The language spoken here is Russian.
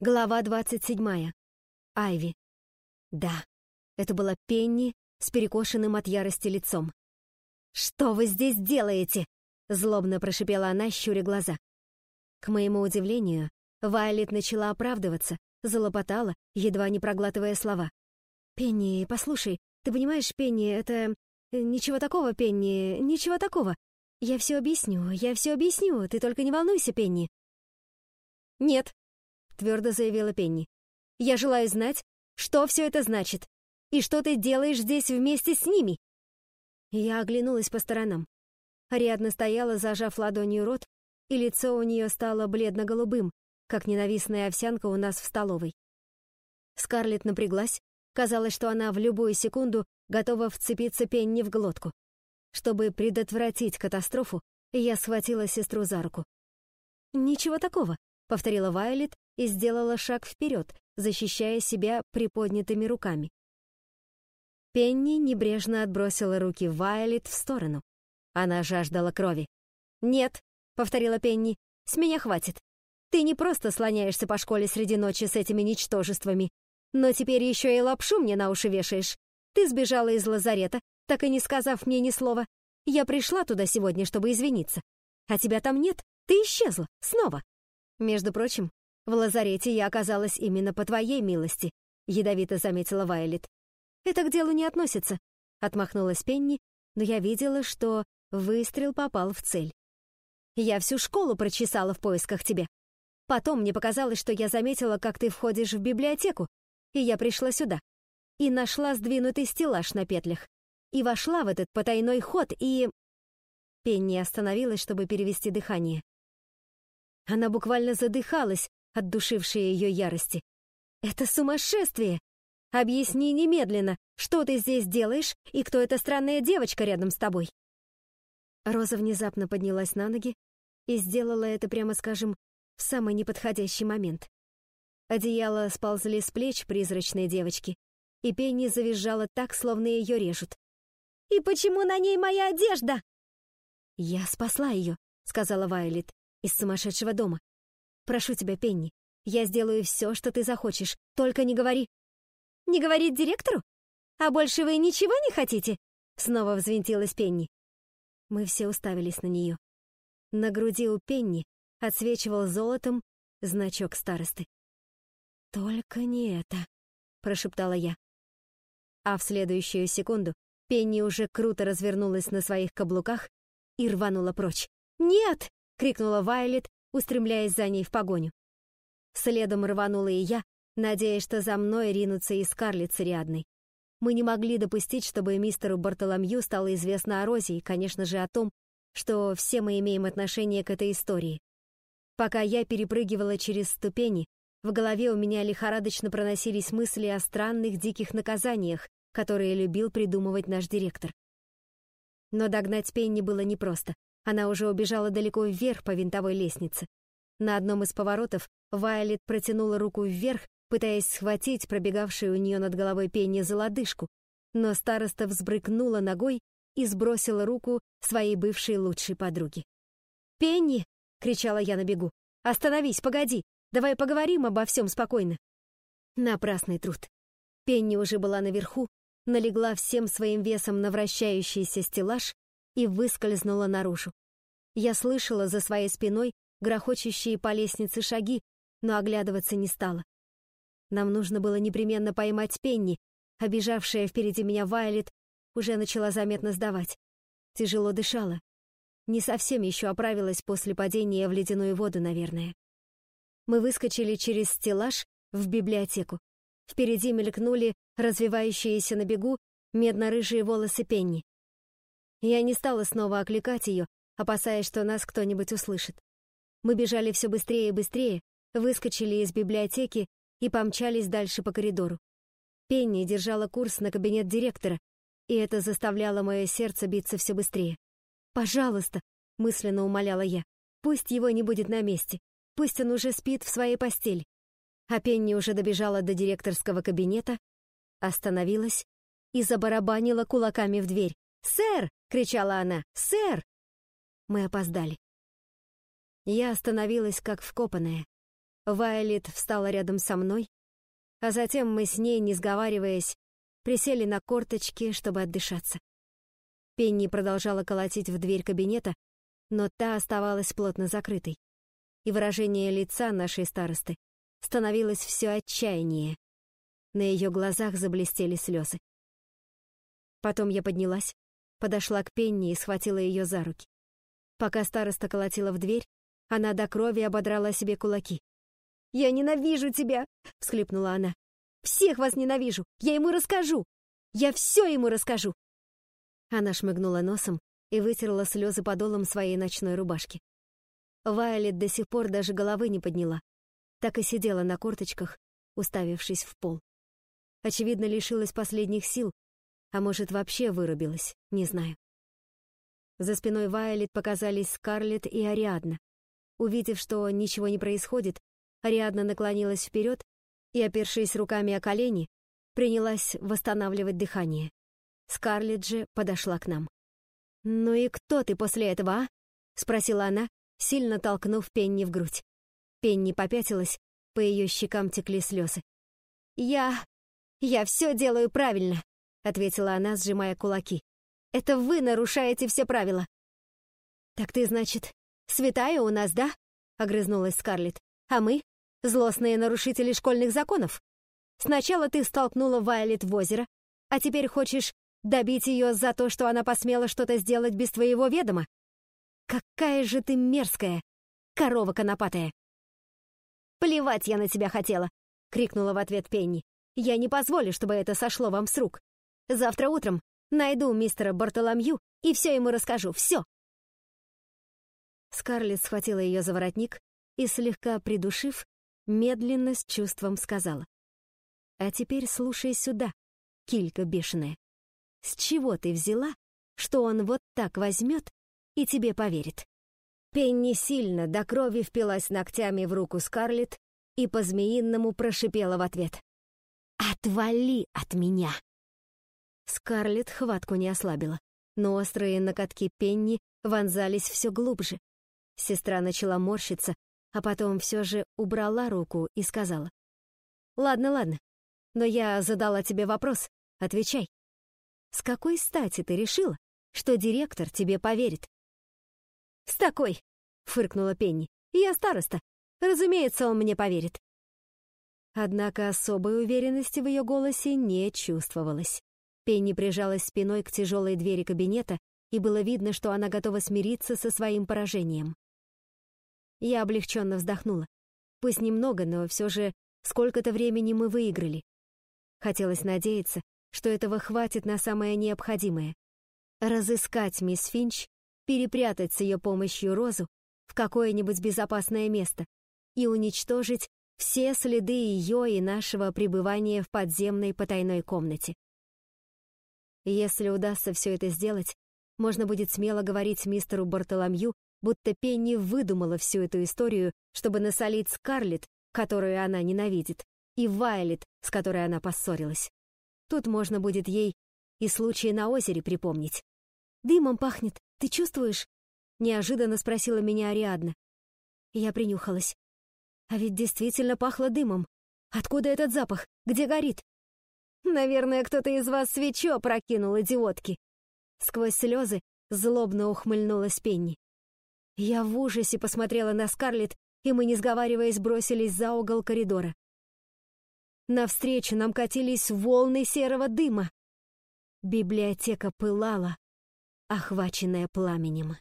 Глава 27. Айви. Да, это была Пенни с перекошенным от ярости лицом. «Что вы здесь делаете?» — злобно прошипела она, щуря глаза. К моему удивлению, Вайлет начала оправдываться, залопотала, едва не проглатывая слова. «Пенни, послушай, ты понимаешь, Пенни, это... Ничего такого, Пенни, ничего такого. Я все объясню, я все объясню, ты только не волнуйся, Пенни». «Нет», твердо заявила Пенни. «Я желаю знать, что все это значит, и что ты делаешь здесь вместе с ними?» Я оглянулась по сторонам. Ариадна стояла, зажав ладонью рот, и лицо у нее стало бледно-голубым, как ненавистная овсянка у нас в столовой. Скарлетт напряглась, казалось, что она в любую секунду готова вцепиться Пенни в глотку. Чтобы предотвратить катастрофу, я схватила сестру за руку. «Ничего такого», — повторила Вайолет, и сделала шаг вперед, защищая себя приподнятыми руками. Пенни небрежно отбросила руки Вайлет в сторону. Она жаждала крови. «Нет», — повторила Пенни, — «с меня хватит. Ты не просто слоняешься по школе среди ночи с этими ничтожествами, но теперь еще и лапшу мне на уши вешаешь. Ты сбежала из лазарета, так и не сказав мне ни слова. Я пришла туда сегодня, чтобы извиниться. А тебя там нет, ты исчезла, снова. Между прочим, в лазарете я оказалась именно по твоей милости», — ядовито заметила Вайлет. «Это к делу не относится», — отмахнулась Пенни, но я видела, что выстрел попал в цель. «Я всю школу прочесала в поисках тебя. Потом мне показалось, что я заметила, как ты входишь в библиотеку, и я пришла сюда. И нашла сдвинутый стеллаж на петлях. И вошла в этот потайной ход, и...» Пенни остановилась, чтобы перевести дыхание. Она буквально задыхалась, отдушившие ее ярости. «Это сумасшествие! Объясни немедленно, что ты здесь делаешь и кто эта странная девочка рядом с тобой?» Роза внезапно поднялась на ноги и сделала это, прямо скажем, в самый неподходящий момент. Одеяло сползли с плеч призрачной девочки, и Пенни завизжала так, словно ее режут. «И почему на ней моя одежда?» «Я спасла ее», — сказала Вайлет, — «из сумасшедшего дома. Прошу тебя, Пенни, я сделаю все, что ты захочешь, только не говори». «Не говорить директору? А больше вы ничего не хотите?» Снова взвинтилась Пенни. Мы все уставились на нее. На груди у Пенни отсвечивал золотом значок старосты. «Только не это», — прошептала я. А в следующую секунду Пенни уже круто развернулась на своих каблуках и рванула прочь. «Нет!» — крикнула Вайлет, устремляясь за ней в погоню. Следом рванула и я, надеясь, что за мной ринутся и Скарлетт с. Мы не могли допустить, чтобы мистеру Бартоломью стало известно о Розе и, конечно же, о том, что все мы имеем отношение к этой истории. Пока я перепрыгивала через ступени, в голове у меня лихорадочно проносились мысли о странных диких наказаниях, которые любил придумывать наш директор. Но догнать Пенни было непросто. Она уже убежала далеко вверх по винтовой лестнице. На одном из поворотов Вайлет протянула руку вверх, пытаясь схватить пробегавшую у нее над головой пенни за лодыжку, но староста взбрыкнула ногой и сбросила руку своей бывшей лучшей подруги. «Пенни!» — кричала я на бегу. «Остановись, погоди! Давай поговорим обо всем спокойно!» Напрасный труд. Пенни уже была наверху, налегла всем своим весом на вращающийся стеллаж и выскользнула наружу. Я слышала за своей спиной грохочущие по лестнице шаги, но оглядываться не стала. Нам нужно было непременно поймать Пенни, обижавшая впереди меня Вайлет уже начала заметно сдавать. Тяжело дышала. Не совсем еще оправилась после падения в ледяную воду, наверное. Мы выскочили через стеллаж в библиотеку. Впереди мелькнули развивающиеся на бегу медно-рыжие волосы Пенни. Я не стала снова окликать ее, опасаясь, что нас кто-нибудь услышит. Мы бежали все быстрее и быстрее, выскочили из библиотеки и помчались дальше по коридору. Пенни держала курс на кабинет директора, и это заставляло мое сердце биться все быстрее. «Пожалуйста», — мысленно умоляла я, — «пусть его не будет на месте, пусть он уже спит в своей постели». А Пенни уже добежала до директорского кабинета, остановилась и забарабанила кулаками в дверь. «Сэр!» — кричала она. «Сэр!» Мы опоздали. Я остановилась как вкопанная. Вайолет встала рядом со мной, а затем мы с ней, не сговариваясь, присели на корточки, чтобы отдышаться. Пенни продолжала колотить в дверь кабинета, но та оставалась плотно закрытой, и выражение лица нашей старосты становилось все отчаяннее. На ее глазах заблестели слезы. Потом я поднялась, подошла к Пенни и схватила ее за руки. Пока староста колотила в дверь, она до крови ободрала себе кулаки. «Я ненавижу тебя!» — всхлипнула она. «Всех вас ненавижу! Я ему расскажу! Я все ему расскажу!» Она шмыгнула носом и вытерла слезы подолом своей ночной рубашки. Вайолет до сих пор даже головы не подняла. Так и сидела на корточках, уставившись в пол. Очевидно, лишилась последних сил, а может, вообще вырубилась, не знаю. За спиной Вайолет показались Скарлетт и Ариадна. Увидев, что ничего не происходит, Ариадна наклонилась вперед и, опершись руками о колени, принялась восстанавливать дыхание. Скарлетт же подошла к нам. «Ну и кто ты после этого, а?» — спросила она, сильно толкнув Пенни в грудь. Пенни попятилась, по ее щекам текли слезы. «Я... я все делаю правильно», — ответила она, сжимая кулаки. «Это вы нарушаете все правила». «Так ты, значит, святая у нас, да?» — огрызнулась Скарлетт. «А мы — злостные нарушители школьных законов. Сначала ты столкнула Вайлет в озеро, а теперь хочешь Добить ее за то, что она посмела что-то сделать без твоего ведома? Какая же ты мерзкая, корова конопатая!» «Плевать я на тебя хотела!» — крикнула в ответ Пенни. «Я не позволю, чтобы это сошло вам с рук. Завтра утром найду мистера Бартоломью и все ему расскажу, все!» Скарлетт схватила ее за воротник и, слегка придушив, медленно с чувством сказала. «А теперь слушай сюда, килька бешеная. С чего ты взяла, что он вот так возьмет и тебе поверит? Пенни сильно до крови впилась ногтями в руку Скарлетт и по-змеиному прошипела в ответ. «Отвали от меня!» Скарлетт хватку не ослабила, но острые накатки Пенни вонзались все глубже. Сестра начала морщиться, а потом все же убрала руку и сказала. «Ладно, ладно, но я задала тебе вопрос, отвечай. С какой стати ты решила, что директор тебе поверит? С такой, фыркнула Пенни. Я староста. Разумеется, он мне поверит. Однако особой уверенности в ее голосе не чувствовалось. Пенни прижалась спиной к тяжелой двери кабинета, и было видно, что она готова смириться со своим поражением. Я облегченно вздохнула. Пусть немного, но все же сколько-то времени мы выиграли. Хотелось надеяться, что этого хватит на самое необходимое. Разыскать мисс Финч, перепрятать с ее помощью Розу в какое-нибудь безопасное место и уничтожить все следы ее и нашего пребывания в подземной потайной комнате. Если удастся все это сделать, можно будет смело говорить мистеру Бартоломью, будто Пенни выдумала всю эту историю, чтобы насолить Скарлетт, которую она ненавидит, и Вайлет, с которой она поссорилась. Тут можно будет ей и случай на озере припомнить. «Дымом пахнет, ты чувствуешь?» — неожиданно спросила меня Ариадна. Я принюхалась. А ведь действительно пахло дымом. Откуда этот запах? Где горит? Наверное, кто-то из вас свечу опрокинул, идиотки. Сквозь слезы злобно ухмыльнулась Пенни. Я в ужасе посмотрела на Скарлетт, и мы, не сговариваясь, бросились за угол коридора. Навстречу нам катились волны серого дыма. Библиотека пылала, охваченная пламенем.